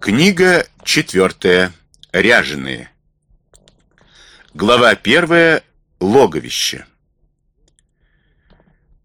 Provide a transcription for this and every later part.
Книга четвертая. Ряженые. Глава первая. Логовище.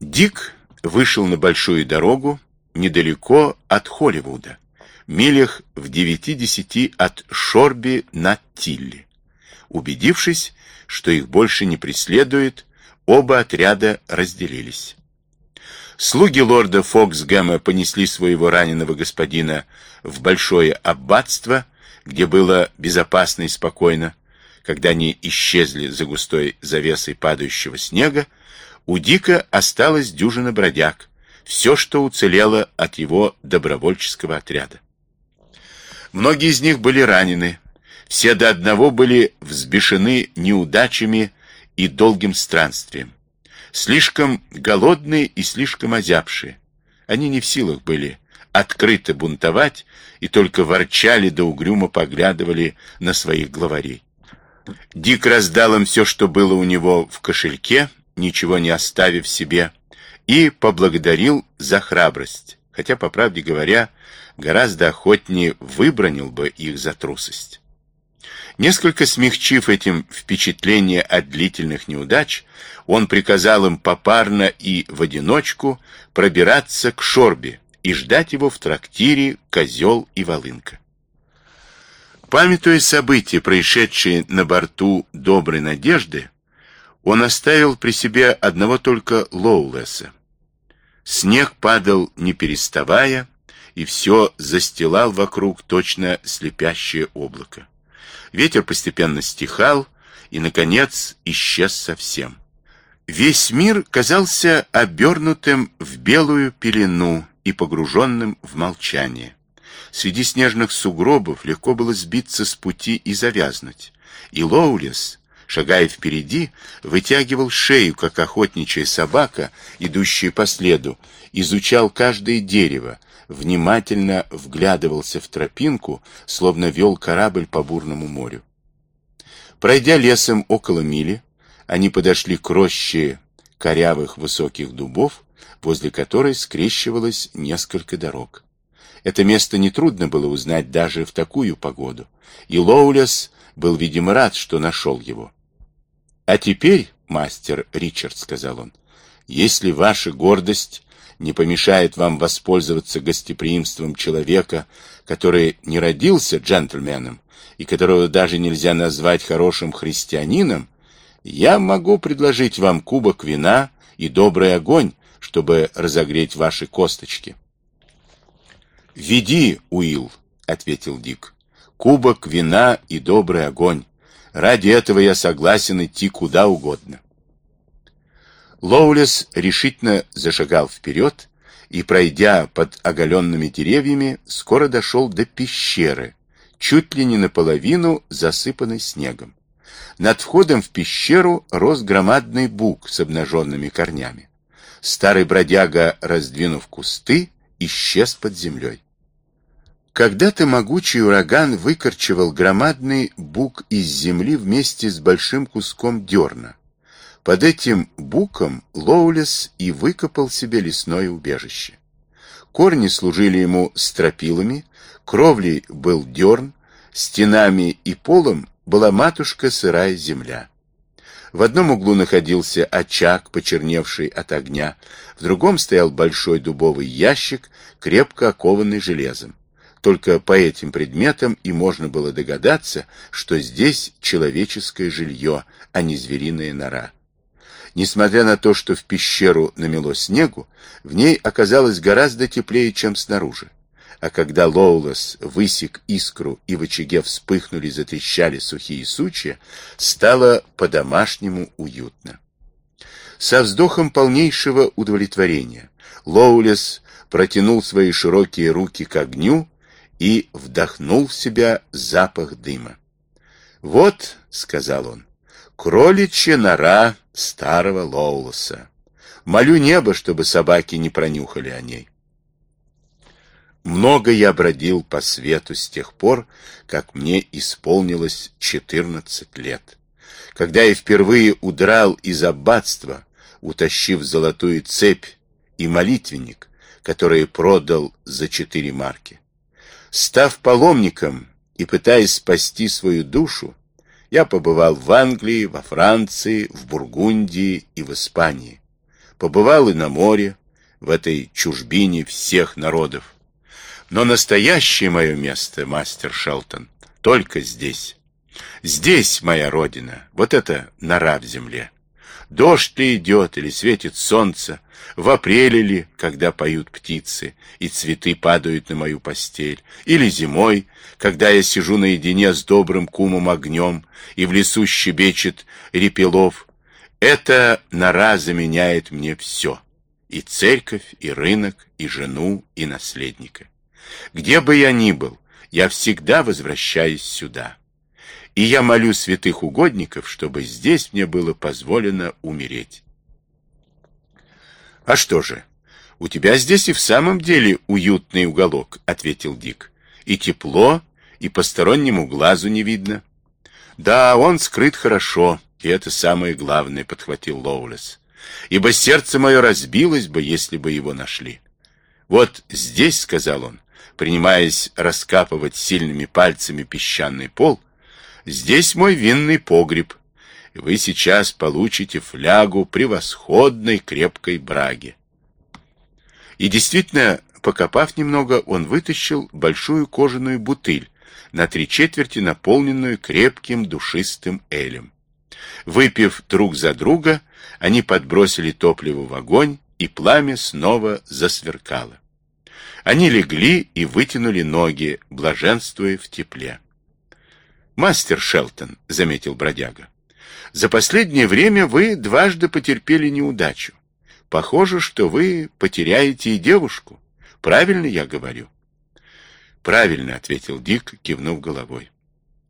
Дик вышел на большую дорогу недалеко от Холливуда, милях в девяти-десяти от Шорби на Тилли. Убедившись, что их больше не преследует, оба отряда разделились. Слуги лорда Фоксгэма понесли своего раненого господина в большое аббатство, где было безопасно и спокойно. Когда они исчезли за густой завесой падающего снега, у Дика осталась дюжина бродяг, все, что уцелело от его добровольческого отряда. Многие из них были ранены, все до одного были взбешены неудачами и долгим странствием слишком голодные и слишком озябшие. Они не в силах были открыто бунтовать и только ворчали да угрюмо поглядывали на своих главарей. Дик раздал им все, что было у него в кошельке, ничего не оставив себе, и поблагодарил за храбрость, хотя, по правде говоря, гораздо охотнее выбронил бы их за трусость. Несколько смягчив этим впечатление от длительных неудач, он приказал им попарно и в одиночку пробираться к Шорбе и ждать его в трактире «Козел и Волынка». Памятуя события, происшедшие на борту «Доброй надежды», он оставил при себе одного только Лоулеса. Снег падал не переставая, и все застилал вокруг точно слепящее облако. Ветер постепенно стихал и, наконец, исчез совсем. Весь мир казался обернутым в белую пелену и погруженным в молчание. Среди снежных сугробов легко было сбиться с пути и завязнуть. И Лоулес, шагая впереди, вытягивал шею, как охотничья собака, идущая по следу, изучал каждое дерево, внимательно вглядывался в тропинку, словно вел корабль по бурному морю. Пройдя лесом около мили, они подошли к роще корявых высоких дубов, возле которой скрещивалось несколько дорог. Это место нетрудно было узнать даже в такую погоду, и Лоулес был, видимо, рад, что нашел его. — А теперь, мастер Ричард, — сказал он, — если ваша гордость не помешает вам воспользоваться гостеприимством человека, который не родился джентльменом и которого даже нельзя назвать хорошим христианином, я могу предложить вам кубок вина и добрый огонь, чтобы разогреть ваши косточки. «Веди, Уилл», — ответил Дик. «Кубок вина и добрый огонь. Ради этого я согласен идти куда угодно». Лоулес решительно зашагал вперед и, пройдя под оголенными деревьями, скоро дошел до пещеры, чуть ли не наполовину засыпанной снегом. Над входом в пещеру рос громадный бук с обнаженными корнями. Старый бродяга, раздвинув кусты, исчез под землей. Когда-то могучий ураган выкорчевал громадный бук из земли вместе с большим куском дерна. Под этим буком Лоулес и выкопал себе лесное убежище. Корни служили ему стропилами, кровлей был дерн, стенами и полом была матушка сырая земля. В одном углу находился очаг, почерневший от огня, в другом стоял большой дубовый ящик, крепко окованный железом. Только по этим предметам и можно было догадаться, что здесь человеческое жилье, а не звериная нора. Несмотря на то, что в пещеру намело снегу, в ней оказалось гораздо теплее, чем снаружи. А когда Лоулас высек искру и в очаге вспыхнули, затрещали сухие сучья, стало по-домашнему уютно. Со вздохом полнейшего удовлетворения Лоулес протянул свои широкие руки к огню и вдохнул в себя запах дыма. «Вот», — сказал он, — «кроличья нора старого Лоулоса. Молю небо, чтобы собаки не пронюхали о ней. Много я бродил по свету с тех пор, как мне исполнилось четырнадцать лет. Когда я впервые удрал из аббатства, утащив золотую цепь и молитвенник, который продал за четыре марки. Став паломником и пытаясь спасти свою душу, я побывал в Англии, во Франции, в Бургундии и в Испании. Побывал и на море, в этой чужбине всех народов. Но настоящее мое место, мастер Шелтон, только здесь. Здесь моя родина, вот это нора в земле. Дождь ли идет или светит солнце, в апреле ли, когда поют птицы, и цветы падают на мою постель, или зимой, когда я сижу наедине с добрым кумом огнем, и в лесу щебечет репелов, эта нора заменяет мне все, и церковь, и рынок, и жену, и наследника. Где бы я ни был, я всегда возвращаюсь сюда. И я молю святых угодников, чтобы здесь мне было позволено умереть. А что же, у тебя здесь и в самом деле уютный уголок, ответил Дик. И тепло, и постороннему глазу не видно. Да, он скрыт хорошо, и это самое главное, подхватил Лоулес. Ибо сердце мое разбилось бы, если бы его нашли. Вот здесь, сказал он, принимаясь раскапывать сильными пальцами песчаный пол, здесь мой винный погреб. Вы сейчас получите флягу превосходной крепкой браги. И действительно, покопав немного, он вытащил большую кожаную бутыль, на три четверти наполненную крепким душистым элем. Выпив друг за друга, они подбросили топливо в огонь, и пламя снова засверкало. Они легли и вытянули ноги, блаженствуя в тепле. «Мастер Шелтон», — заметил бродяга, — «за последнее время вы дважды потерпели неудачу. Похоже, что вы потеряете и девушку. Правильно я говорю?» «Правильно», — ответил Дик, кивнув головой.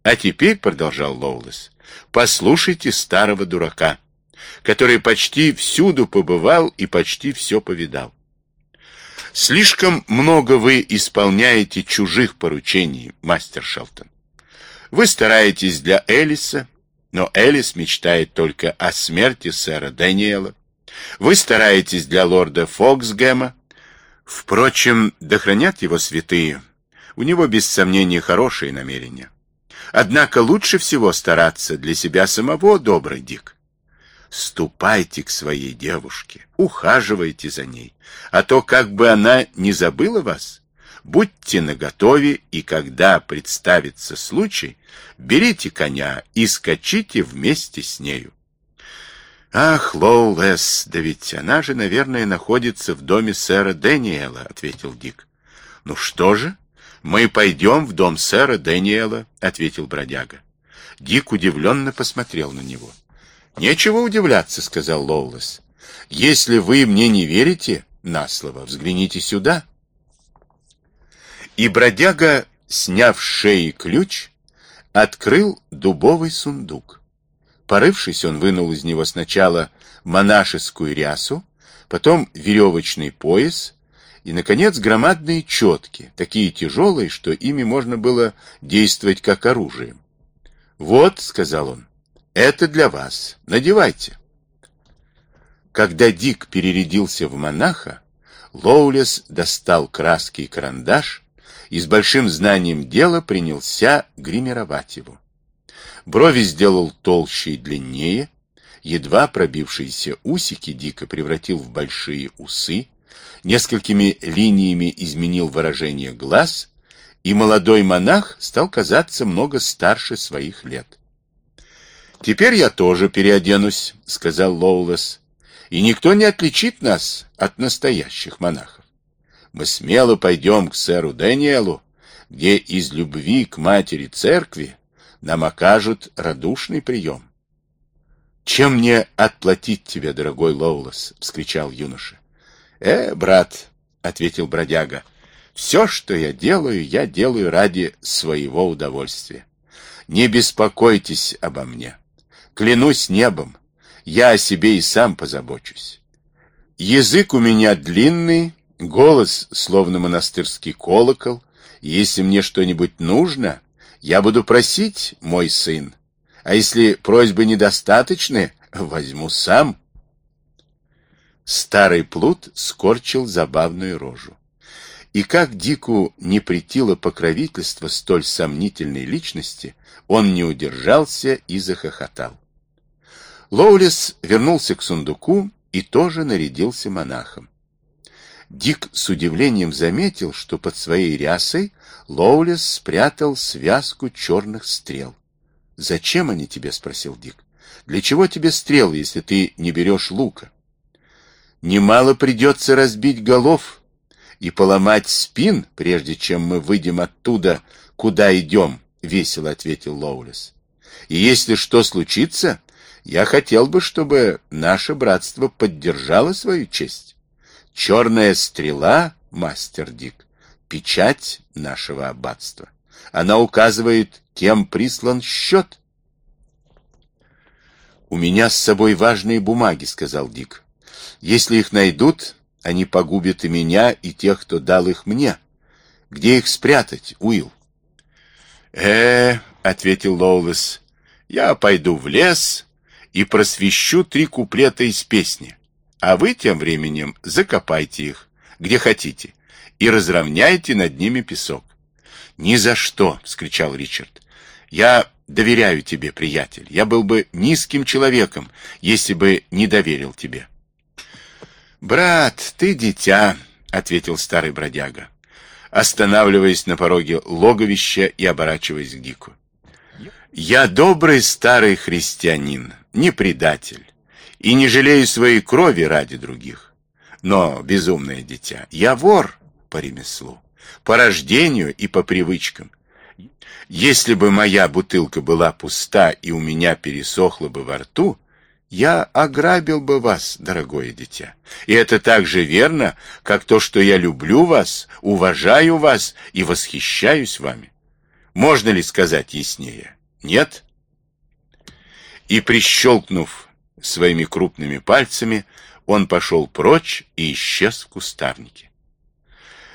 «А теперь», — продолжал Лоулес, — «послушайте старого дурака, который почти всюду побывал и почти все повидал. Слишком много вы исполняете чужих поручений, мастер Шелтон. Вы стараетесь для Элиса, но Элис мечтает только о смерти сэра Дэниела. Вы стараетесь для лорда Фоксгэма. Впрочем, да хранят его святые. У него, без сомнения, хорошие намерения. Однако лучше всего стараться для себя самого, добрый Дик. Ступайте к своей девушке, ухаживайте за ней, а то как бы она не забыла вас. Будьте наготове, и когда представится случай, берите коня и скачите вместе с нею. Ах, Лоулес, да ведь она же, наверное, находится в доме сэра Дэниела, ответил Дик. Ну что же, мы пойдем в дом сэра Дэниела, ответил бродяга. Дик удивленно посмотрел на него. Нечего удивляться, сказал Лоулес. Если вы мне не верите на слово, взгляните сюда. И бродяга, сняв с шеи ключ, открыл дубовый сундук. Порывшись, он вынул из него сначала монашескую рясу, потом веревочный пояс и, наконец, громадные четки, такие тяжелые, что ими можно было действовать как оружием. «Вот», — сказал он, это для вас. Надевайте. Когда Дик перерядился в монаха, Лоулес достал краски и карандаш и с большим знанием дела принялся гримировать его. Брови сделал толще и длиннее, едва пробившиеся усики Дика превратил в большие усы, несколькими линиями изменил выражение глаз, и молодой монах стал казаться много старше своих лет. «Теперь я тоже переоденусь», — сказал Лоулес, «и никто не отличит нас от настоящих монахов. Мы смело пойдем к сэру Дэниелу, где из любви к матери церкви нам окажут радушный прием». «Чем мне отплатить тебе, дорогой Лоулес?» — вскричал юноша. «Э, брат», — ответил бродяга, — «все, что я делаю, я делаю ради своего удовольствия. Не беспокойтесь обо мне». Клянусь небом, я о себе и сам позабочусь. Язык у меня длинный, голос словно монастырский колокол. Если мне что-нибудь нужно, я буду просить, мой сын. А если просьбы недостаточны, возьму сам. Старый плут скорчил забавную рожу. И как Дику не претило покровительство столь сомнительной личности, он не удержался и захохотал. Лоулис вернулся к сундуку и тоже нарядился монахом. Дик с удивлением заметил, что под своей рясой Лоулис спрятал связку черных стрел. «Зачем они тебе?» — спросил Дик. «Для чего тебе стрелы, если ты не берешь лука?» «Немало придется разбить голов и поломать спин, прежде чем мы выйдем оттуда, куда идем», — весело ответил Лоулис. «И если что случится, я хотел бы, чтобы наше братство поддержало свою честь». Черная стрела, мастер Дик, печать нашего аббатства. Она указывает, кем прислан счет. «У меня с собой важные бумаги», — сказал Дик. «Если их найдут, они погубят и меня, и тех, кто дал их мне. Где их спрятать, Уилл?» «Э, ответил Лоулес, — я пойду в лес и просвещу три куплета из песни. А вы тем временем закопайте их, где хотите, и разровняйте над ними песок. «Ни за что!» — вскричал Ричард. «Я доверяю тебе, приятель. Я был бы низким человеком, если бы не доверил тебе». «Брат, ты дитя», — ответил старый бродяга, останавливаясь на пороге логовища и оборачиваясь к Дику. «Я добрый старый христианин, не предатель и не жалею своей крови ради других. Но, безумное дитя, я вор по ремеслу, по рождению и по привычкам. Если бы моя бутылка была пуста и у меня пересохла бы во рту, я ограбил бы вас, дорогое дитя. И это так же верно, как то, что я люблю вас, уважаю вас и восхищаюсь вами. Можно ли сказать яснее? Нет? И прищелкнув Своими крупными пальцами он пошел прочь и исчез в кустарнике.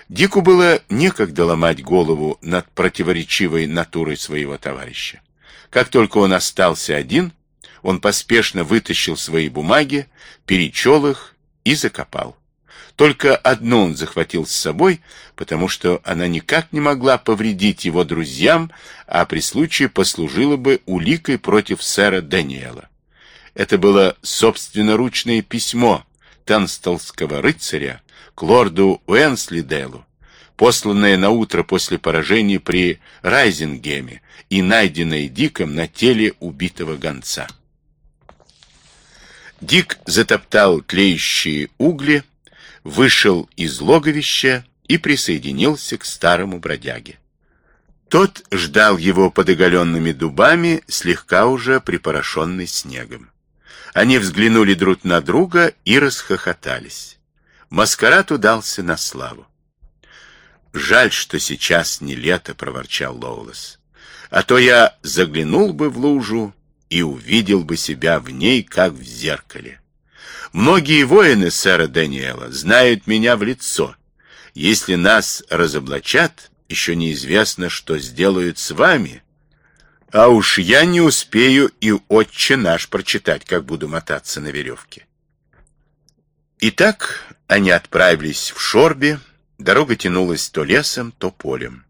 Дику было некогда ломать голову над противоречивой натурой своего товарища. Как только он остался один, он поспешно вытащил свои бумаги, перечел их и закопал. Только одну он захватил с собой, потому что она никак не могла повредить его друзьям, а при случае послужила бы уликой против сэра Даниэла. Это было собственноручное письмо Танстолского рыцаря к лорду Уэнслиделу, посланное на утро после поражения при Райзингеме и найденное Диком на теле убитого гонца. Дик затоптал тлеющие угли, вышел из логовища и присоединился к старому бродяге. Тот ждал его под оголенными дубами, слегка уже припорошенный снегом. Они взглянули друг на друга и расхохотались. Маскарад удался на славу. «Жаль, что сейчас не лето», — проворчал Лоулес. «А то я заглянул бы в лужу и увидел бы себя в ней, как в зеркале. Многие воины сэра Даниэла знают меня в лицо. Если нас разоблачат, еще неизвестно, что сделают с вами, а уж я не успею и отче наш прочитать, как буду мотаться на веревке. Итак, они отправились в Шорби. Дорога тянулась то лесом, то полем.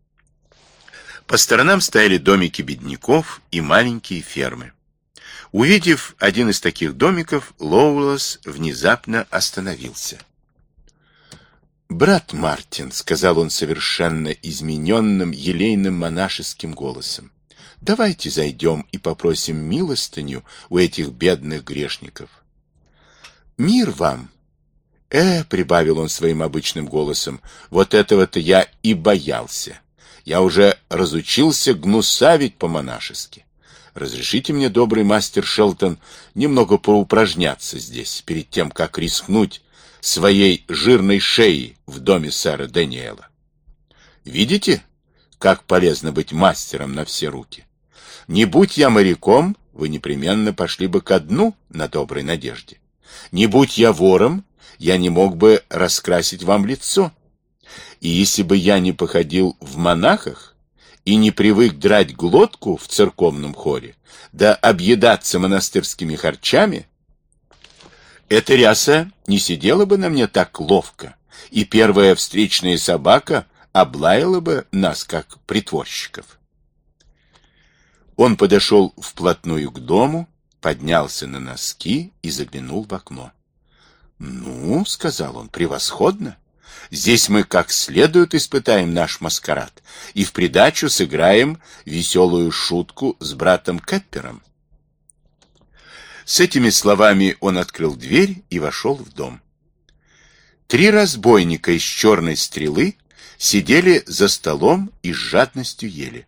По сторонам стояли домики бедняков и маленькие фермы. Увидев один из таких домиков, Лоулас внезапно остановился. «Брат Мартин», — сказал он совершенно измененным, елейным монашеским голосом, Давайте зайдем и попросим милостыню у этих бедных грешников. Мир вам! Э, прибавил он своим обычным голосом, вот этого-то я и боялся. Я уже разучился гнусавить по-монашески. Разрешите мне, добрый мастер Шелтон, немного поупражняться здесь, перед тем, как рискнуть своей жирной шеей в доме сэра Даниэла. Видите, как полезно быть мастером на все руки? Не будь я моряком, вы непременно пошли бы ко дну на доброй надежде. Не будь я вором, я не мог бы раскрасить вам лицо. И если бы я не походил в монахах и не привык драть глотку в церковном хоре, да объедаться монастырскими харчами, эта ряса не сидела бы на мне так ловко, и первая встречная собака облаяла бы нас, как притворщиков. Он подошел вплотную к дому, поднялся на носки и заглянул в окно. «Ну, — сказал он, — превосходно. Здесь мы как следует испытаем наш маскарад и в придачу сыграем веселую шутку с братом Кэппером. С этими словами он открыл дверь и вошел в дом. Три разбойника из черной стрелы сидели за столом и с жадностью ели.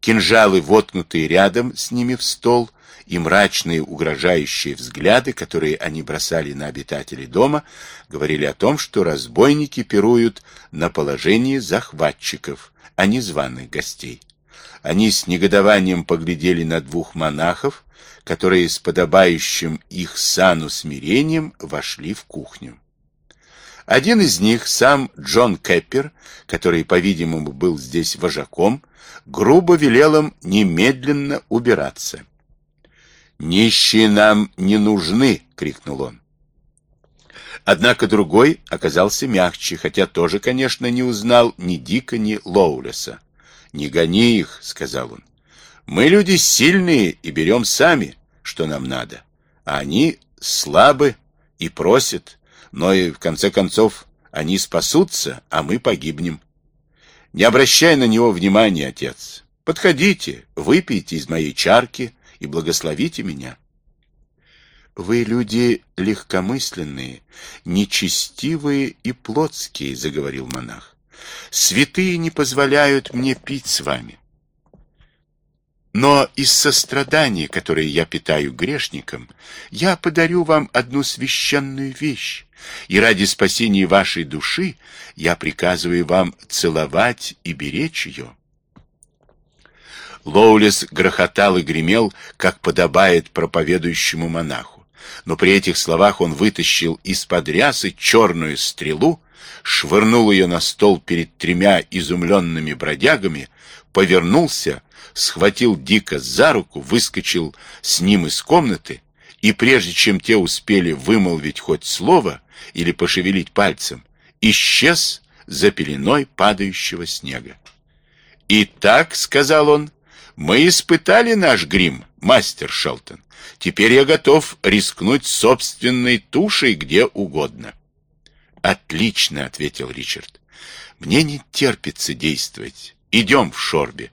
Кинжалы, воткнутые рядом с ними в стол, и мрачные угрожающие взгляды, которые они бросали на обитателей дома, говорили о том, что разбойники пируют на положении захватчиков, а не званых гостей. Они с негодованием поглядели на двух монахов, которые с подобающим их сану смирением вошли в кухню. Один из них, сам Джон Кэппер, который, по-видимому, был здесь вожаком, грубо велел им немедленно убираться. «Нищие нам не нужны!» — крикнул он. Однако другой оказался мягче, хотя тоже, конечно, не узнал ни Дика, ни Лоулеса. «Не гони их», — сказал он. «Мы люди сильные и берем сами, что нам надо. А они слабы и просят, но и в конце концов они спасутся, а мы погибнем. Не обращай на него внимания, отец. Подходите, выпейте из моей чарки и благословите меня. Вы люди легкомысленные, нечестивые и плотские, заговорил монах. Святые не позволяют мне пить с вами. Но из сострадания, которое я питаю грешникам, я подарю вам одну священную вещь, и ради спасения вашей души я приказываю вам целовать и беречь ее. Лоулис грохотал и гремел, как подобает проповедующему монаху. Но при этих словах он вытащил из-под рясы черную стрелу, швырнул ее на стол перед тремя изумленными бродягами, повернулся, схватил Дика за руку, выскочил с ним из комнаты, и прежде чем те успели вымолвить хоть слово или пошевелить пальцем, исчез за пеленой падающего снега. «Итак», — сказал он, мы испытали наш грим, мастер Шелтон. Теперь я готов рискнуть собственной тушей где угодно. Отлично, ответил Ричард. Мне не терпится действовать. Идем в Шорби.